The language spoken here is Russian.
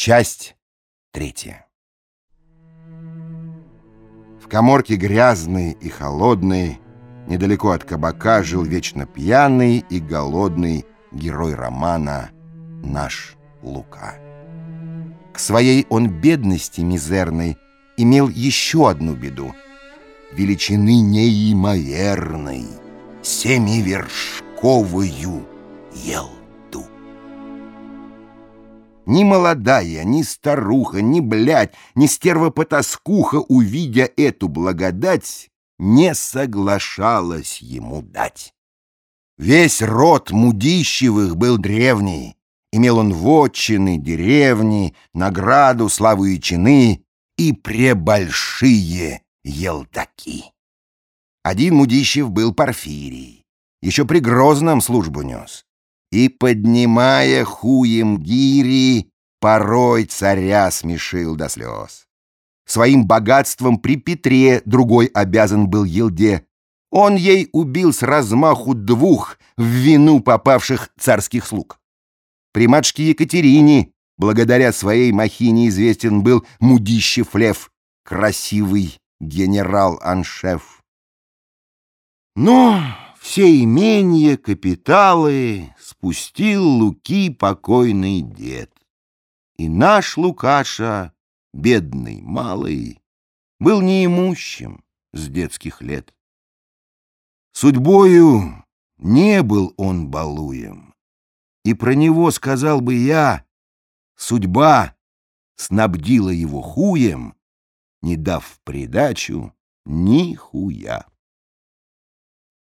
Часть третья. В коморке грязной и холодной, недалеко от кабака, жил вечно пьяный и голодный герой романа «Наш Лука». К своей он бедности мизерной имел еще одну беду — величины неимоверной, семивершковую ел. Ни молодая, ни старуха, ни блядь, ни стерва-потаскуха, увидя эту благодать, не соглашалась ему дать. Весь род Мудищевых был древний. Имел он вотчины, деревни, награду, славу и чины и пребольшие елдаки. Один Мудищев был Порфирий, еще при Грозном службу нес и, поднимая хуем гири, порой царя смешил до слез. Своим богатством при Петре другой обязан был Елде. Он ей убил с размаху двух в вину попавших царских слуг. При матушке Екатерине, благодаря своей махине, известен был Мудищев Лев, красивый генерал-аншеф. Но все имения, капиталы спустил Луки покойный дед. И наш Лукаша, бедный, малый, был неимущим с детских лет. Судьбою не был он балуем, и про него сказал бы я, судьба снабдила его хуем, не дав в придачу ни хуя.